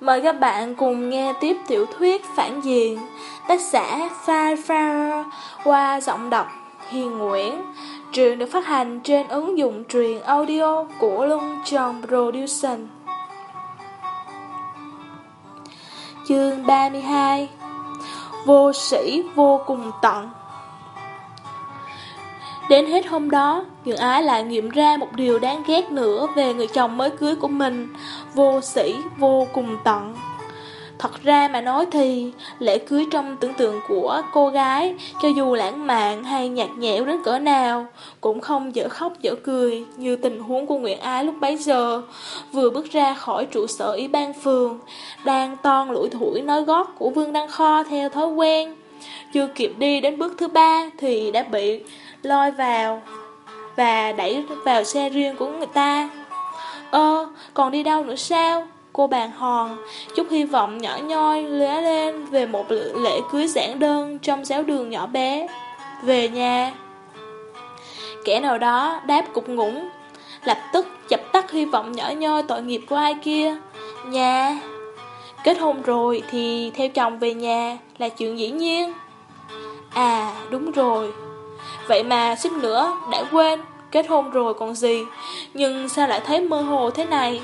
Mời các bạn cùng nghe tiếp tiểu thuyết Phản Diện, tác giả Phai Farah qua giọng đọc Hiền Nguyễn. Truyện được phát hành trên ứng dụng truyền audio của Luân Tròn Production. Chương 32 Vô sĩ vô cùng tận Đến hết hôm đó, Dường Ái lại nghiệm ra một điều đáng ghét nữa về người chồng mới cưới của mình, vô sĩ, vô cùng tận. Thật ra mà nói thì, lễ cưới trong tưởng tượng của cô gái, cho dù lãng mạn hay nhạt nhẽo đến cỡ nào, cũng không dở khóc dở cười như tình huống của Nguyễn Ái lúc bấy giờ. Vừa bước ra khỏi trụ sở ủy ban phường, đang ton lũi thủi nói gót của Vương Đăng Kho theo thói quen. Chưa kịp đi đến bước thứ ba thì đã bị lôi vào và đẩy vào xe riêng của người ta. Ơ, còn đi đâu nữa sao? Cô bàn hòn, chút hy vọng nhỏ nhoi lóe lên về một lễ cưới giản đơn trong giáo đường nhỏ bé. Về nhà. Kẻ nào đó đáp cục ngủng, lập tức dập tắt hy vọng nhỏ nhoi tội nghiệp của ai kia. Nhà. Kết hôn rồi thì theo chồng về nhà là chuyện dĩ nhiên. À, đúng rồi. Vậy mà xích nữa, đã quên, kết hôn rồi còn gì. Nhưng sao lại thấy mơ hồ thế này?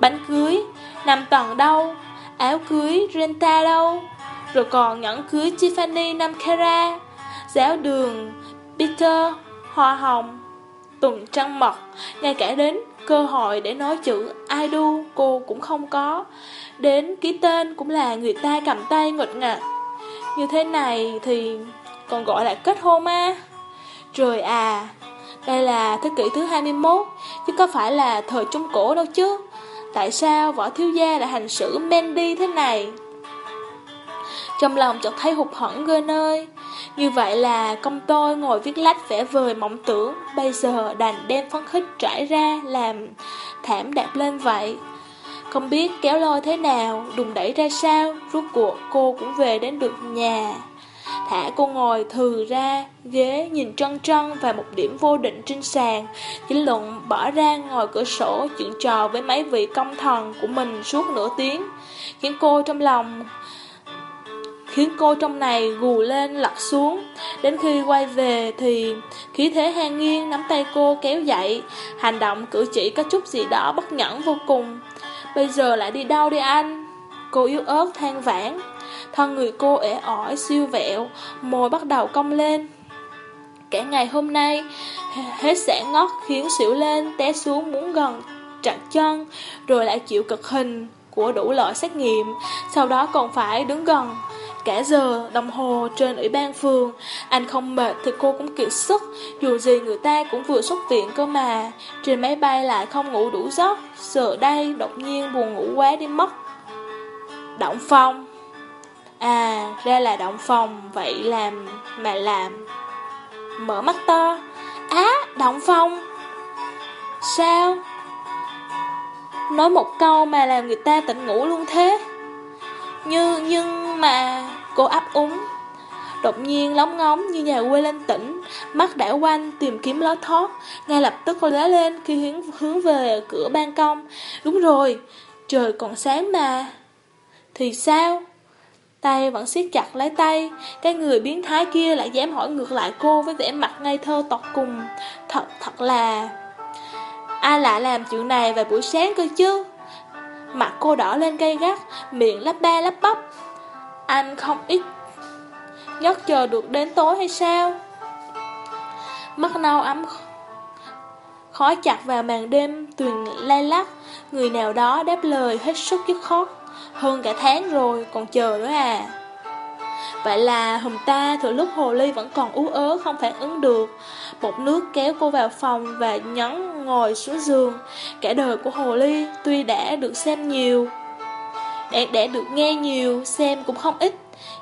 Bánh cưới, nằm toàn đâu Áo cưới, renta đâu Rồi còn nhẫn cưới Tiffany năm carat Giáo đường, Peter, hoa hồng Tuần trăng mật. Ngay cả đến cơ hội để nói chữ I do cô cũng không có. Đến ký tên cũng là người ta cầm tay ngột ngạt. Như thế này thì còn gọi là kết hôn ma Trời à, đây là thế kỷ thứ 21, chứ có phải là thời Trung Cổ đâu chứ. Tại sao võ thiếu gia lại hành xử Mandy thế này? Trong lòng chợt thấy hụt hẫng ghê nơi. Như vậy là công tôi ngồi viết lách vẽ vời mộng tưởng, bây giờ đành đem phấn khích trải ra làm thảm đạp lên vậy. Không biết kéo lôi thế nào, đùng đẩy ra sao, rốt cuộc cô cũng về đến được nhà. Thả cô ngồi thừ ra ghế nhìn trân trân và một điểm vô định trên sàn Chính luận bỏ ra ngồi cửa sổ chuyện trò với mấy vị công thần của mình suốt nửa tiếng Khiến cô trong lòng khiến cô trong này gù lên lật xuống. Đến khi quay về thì khí thế hang nghiêng nắm tay cô kéo dậy, hành động cử chỉ có chút gì đó bất nhẫn vô cùng. Bây giờ lại đi đâu đi anh? Cô yếu ớt than vãn. Thân người cô ể ỏi, siêu vẹo, Môi bắt đầu cong lên. Cả ngày hôm nay, Hết sẻ ngót khiến xỉu lên, Té xuống muốn gần chặt chân, Rồi lại chịu cực hình Của đủ loại xét nghiệm. Sau đó còn phải đứng gần. Cả giờ đồng hồ trên ủy ban phường, Anh không mệt thì cô cũng kiệt sức. Dù gì người ta cũng vừa xuất viện cơ mà. Trên máy bay lại không ngủ đủ giấc. Giờ đây đột nhiên buồn ngủ quá đi mất. Động phong À, ra là động phòng, vậy làm mà làm. Mở mắt to. Á, động phòng. Sao? Nói một câu mà làm người ta tỉnh ngủ luôn thế. Như, nhưng mà... Cô ấp úng. Đột nhiên lóng ngóng như nhà quê lên tỉnh, mắt đảo quanh tìm kiếm lối thoát, ngay lập tức cô lóe lên khi hướng, hướng về cửa ban công. Đúng rồi, trời còn sáng mà. Thì sao? Tay vẫn siết chặt lấy tay. Cái người biến thái kia lại dám hỏi ngược lại cô Với vẻ mặt ngây thơ tọt cùng. Thật thật là Ai lại làm chuyện này vào buổi sáng cơ chứ. Mặt cô đỏ lên gay gắt, Miệng lắp ba lắp bắp. Anh không ít Nhất chờ được đến tối hay sao? Mắt nâu ấm Khói chặt vào màn đêm Tuyền lay lắc. Người nào đó đáp lời hết sức dứt khoát hơn cả tháng rồi, còn chờ nữa à. Vậy là hùm ta thừa lúc hồ ly vẫn còn ú ớ không phản ứng được. Một nước kéo cô vào phòng và nhấn ngồi xuống giường. Cả đời của hồ ly tuy đã được xem nhiều đã, đã được nghe nhiều, xem cũng không ít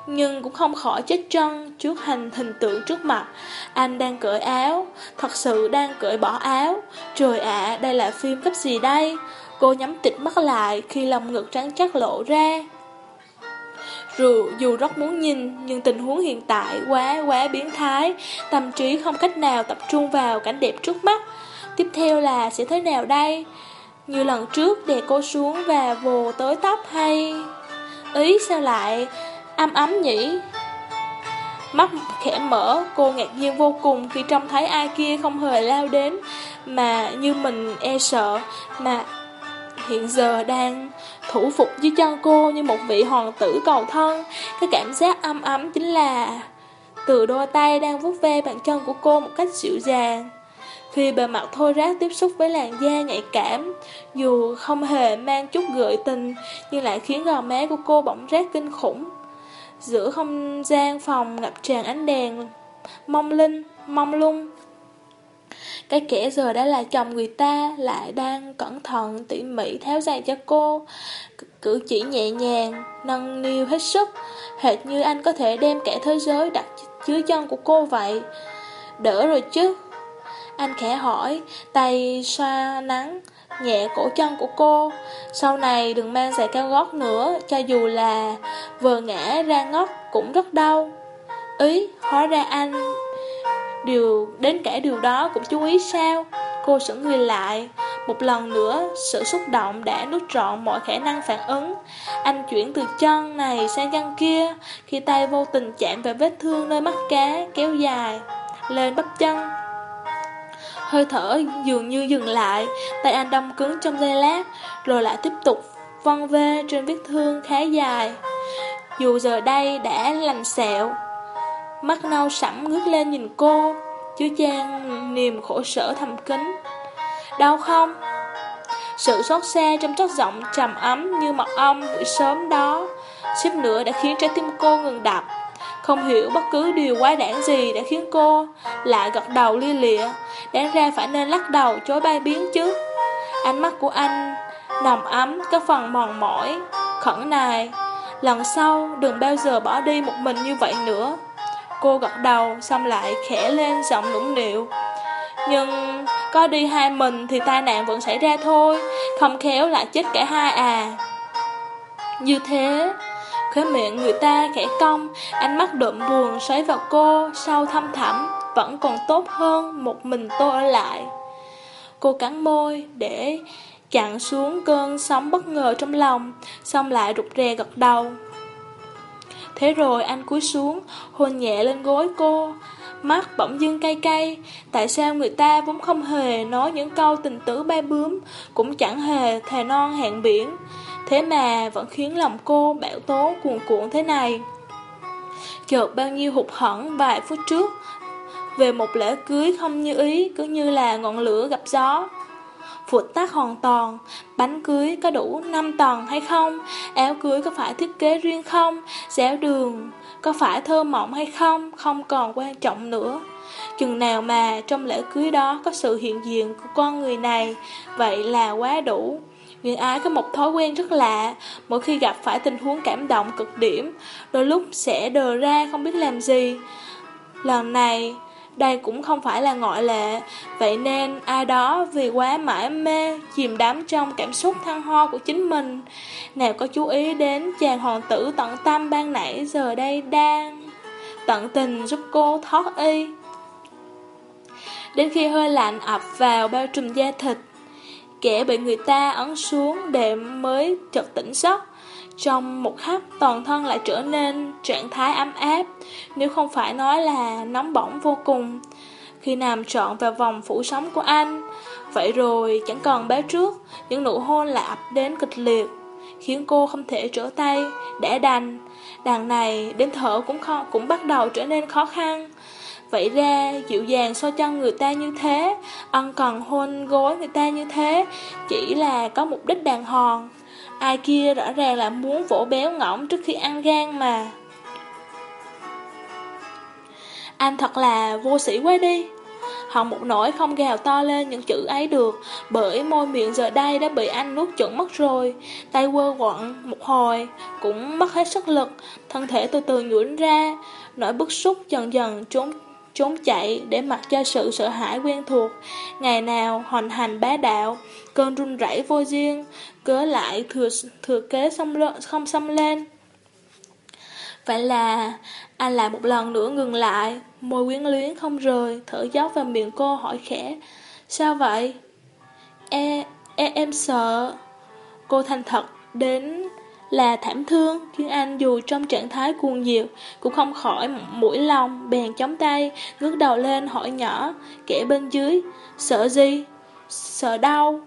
Nhưng cũng không khỏi chết chân trước hành hình tượng trước mặt. Anh đang cởi áo, thật sự đang cởi bỏ áo. Trời ạ, đây là phim cấp gì đây? Cô nhắm tịch mắt lại khi lòng ngực trắng chắc lộ ra. Dù, dù rất muốn nhìn, nhưng tình huống hiện tại quá quá biến thái, tâm trí không cách nào tập trung vào cảnh đẹp trước mắt. Tiếp theo là sẽ thế nào đây? Như lần trước đè cô xuống và vồ tới tóc hay Ý sao lại Âm ấm nhỉ Mắt khẽ mở Cô ngạc nhiên vô cùng Khi trông thấy ai kia không hề lao đến Mà như mình e sợ Mà hiện giờ đang thủ phục dưới chân cô Như một vị hoàng tử cầu thân Cái cảm giác âm ấm chính là Từ đôi tay đang vuốt ve bàn chân của cô Một cách dịu dàng khi bề mặt thô ráp tiếp xúc với làn da nhạy cảm, dù không hề mang chút gợi tình, nhưng lại khiến gò má của cô bỗng rát kinh khủng. Giữa không gian phòng ngập tràn ánh đèn, mong linh, mong lung. Cái kẻ giờ đã là chồng người ta lại đang cẩn thận tỉ mỉ tháo giày cho cô Cử chỉ nhẹ nhàng, nâng niu hết sức Hệt như anh có thể đem cả thế giới đặt dưới chân của cô vậy Đỡ rồi chứ anh khẽ hỏi, tay xoa nắng, nhẹ cổ chân của cô. Sau này đừng mang giày cao gót nữa, cho dù là vừa ngã ra ngóc cũng rất đau. Ý, hóa ra anh điều đến cả điều đó cũng chú ý sao? Cô sững người lại. Một lần nữa, sự xúc động đã nuốt trọn mọi khả năng phản ứng. Anh chuyển từ chân này sang chân kia, khi tay vô tình chạm vào vết thương nơi mắt cá kéo dài lên bắp chân. Hơi thở dường như dừng lại, tay anh đông cứng trong giây lát, rồi lại tiếp tục văng vê trên vết thương khá dài. Dù giờ đây đã lành sẹo, mắt nâu sẫm ngước lên nhìn cô, chứa chan niềm khổ sở thầm kín. Đau không? Sự xót xa trong chất giọng trầm ấm như mật ong buổi sớm đó, xếp nữa đã khiến trái tim cô ngừng đập. Không hiểu bất cứ điều quá đản gì đã khiến cô lại gật đầu lia lịa, đáng ra phải nên lắc đầu chối bay biến chứ. Ánh mắt của anh nồng ấm, có phần mòn mỏi, khẩn nài. Lần sau đừng bao giờ bỏ đi một mình như vậy nữa. Cô gật đầu, xong lại khẽ lên giọng nũng nịu. Nhưng có đi hai mình thì tai nạn vẫn xảy ra thôi, không khéo lại chết cả hai à. Như thế, Khóe miệng người ta khẽ cong, ánh mắt đượm buồn xoáy vào cô, sau thăm thẳm, vẫn còn tốt hơn một mình tôi ở lại. Cô cắn môi để chặn xuống cơn sóng bất ngờ trong lòng, xong lại rụt rè gật đầu. Thế rồi anh cúi xuống, hôn nhẹ lên gối cô, mắt bỗng dưng cay cay. Tại sao người ta vốn không hề nói những câu tình tứ bay bướm, cũng chẳng hề thề non hẹn biển. Thế mà vẫn khiến lòng cô bão tố cuồn cuộn thế này Chợt bao nhiêu hụt hẫng vài phút trước Về một lễ cưới không như ý Cứ như là ngọn lửa gặp gió Phụt tắt hoàn toàn. Bánh cưới có đủ 5 tầng hay không? Áo cưới có phải thiết kế riêng không? Dẻo đường có phải thơ mộng hay không? Không còn quan trọng nữa. Chừng nào mà trong lễ cưới đó Có sự hiện diện của con người này Vậy là quá đủ. Nguyên Ái có một thói quen rất lạ, mỗi khi gặp phải tình huống cảm động cực điểm, đôi lúc sẽ đờ ra không biết làm gì. Lần này, đây cũng không phải là ngoại lệ, vậy nên ai đó vì quá mãi mê, chìm đắm trong cảm xúc thăng ho của chính mình. Nào có chú ý đến chàng hoàng tử tận tâm ban nãy giờ đây đang tận tình giúp cô thoát y. Đến khi hơi lạnh ập vào bao trùm da thịt, Kẻ bị người ta ấn xuống đệm mới chợt tỉnh giấc trong một khắc toàn thân lại trở nên trạng thái ấm áp Nếu không phải nói là nóng bỏng vô cùng. Khi nằm trọn vào vòng phủ sóng của anh Vậy rồi chẳng còn báo trước Những nụ hôn lại ập đến kịch liệt Khiến cô không thể trở tay Để đành. Đàn này đến thở cũng khó, cũng bắt đầu trở nên khó khăn. Vậy ra dịu dàng so chân người ta như thế Ân cần hôn gối người ta như thế Chỉ là có mục đích đàng hoàng. Ai kia rõ ràng là muốn vỗ béo ngỗng trước khi ăn gan mà. Anh thật là vô sĩ quá đi. Hồng một nỗi không gào to lên những chữ ấy được, Bởi môi miệng giờ đây đã bị anh nuốt chuẩn mất rồi. Tay quơ quặn một hồi, Cũng mất hết sức lực, Thân thể từ từ nhũn ra, Nỗi bức xúc dần dần trốn trốn chạy để mặc cho sự sợ hãi quen thuộc. Ngày nào hoành hành bá đạo, cơn run rẩy vô duyên, cớ lại thừa thừa kế xong lên, không xâm lên. Vậy là à anh lại một lần nữa ngừng lại, môi quyến luyến không rời, thở dốc vào miệng cô hỏi khẽ. Sao vậy? e e em sợ. Cô thành thật đến là thảm thương, khiến anh dù trong trạng thái cuồng nhiệt cũng không khỏi mũi lòng, bèn chống tay, ngước đầu lên hỏi nhỏ, kẻ bên dưới, sợ gì? Sợ đau.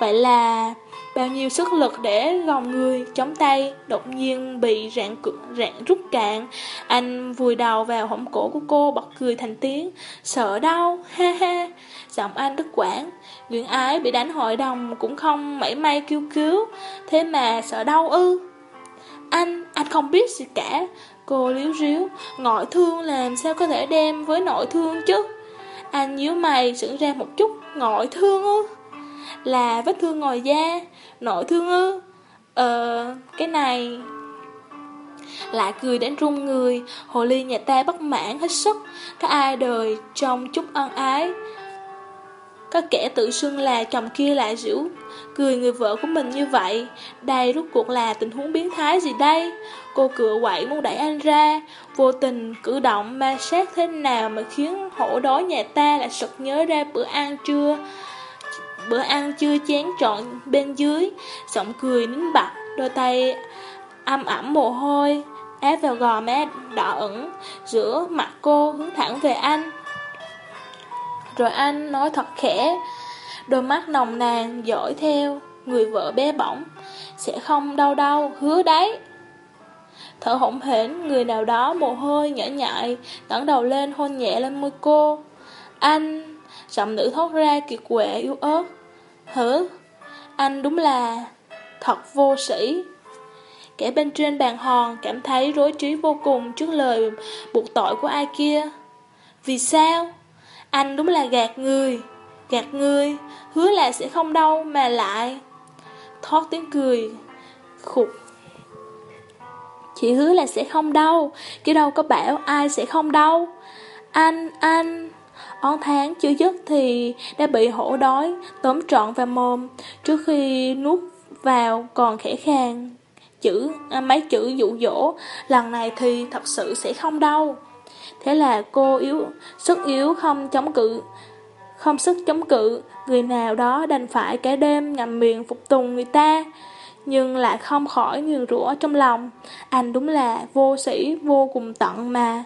Vậy là bao nhiêu sức lực để gồng người, chống tay, đột nhiên bị rạn, rạn rút cạn. Anh vùi đầu vào hõm cổ của cô, bật cười thành tiếng, sợ đau, ha ha. Giọng anh đứt quãng, Nguyễn ái bị đánh hội đồng cũng không mảy may kêu cứu, thế mà sợ đau ư. Anh, anh không biết gì cả. Cô liếu riếu, ngọi thương làm sao có thể đem với nội thương chứ. Anh nhíu mày sững ra một chút, ngọi thương ư. Là vết thương ngoài da, nội thương ư. Ờ, cái này... Lại cười đến run người, hồ ly nhà ta bất mãn hết sức, có ai đời trong chút ân ái. Có kẻ tự xưng là chồng kia lại giễu Cười người vợ của mình như vậy Đây rốt cuộc là tình huống biến thái gì đây Cô cửa quậy muốn đẩy anh ra Vô tình cử động ma sát thế nào Mà khiến hổ đói nhà ta lại sực nhớ ra bữa ăn trưa Bữa ăn chưa chén trọn bên dưới. Giọng cười nín bặt, Đôi tay âm ẩm mồ hôi. Ép vào gò má đỏ ửng, Giữa mặt cô hướng thẳng về anh. Rồi anh nói thật khẽ, Đôi mắt nồng nàn, dõi theo. Người vợ bé bỏng, Sẽ không đau đau hứa đấy. Thở hổn hển, Người nào đó mồ hôi nhỏ nhại, ngẩng đầu lên hôn nhẹ lên môi cô. Anh Giọng nữ thoát ra kiệt quệ yếu ớt. Hứ Anh đúng là Thật vô sĩ Kẻ bên trên bàn hòn cảm thấy rối trí vô cùng trước lời buộc tội của ai kia. Vì sao? Anh đúng là gạt người. Gạt người? Hứa là sẽ không đâu mà lại. Thoát tiếng cười. Khục. Chị hứa là sẽ không đâu Chứ đâu có bảo ai sẽ không đâu Anh, anh. Ón tháng chưa dứt thì đã bị hổ đói Tóm trọn vào mồm Trước khi nuốt vào còn khẽ khàng Chữ, à, mấy chữ dụ dỗ Lần này thì thật sự sẽ không đâu Thế là cô yếu, sức yếu không chống cự, không sức chống cự, người nào đó đành phải cả đêm ngậm miệng phục tùng người ta, nhưng lại không khỏi nguyền rủa trong lòng. Anh đúng là vô sĩ vô cùng tận mà.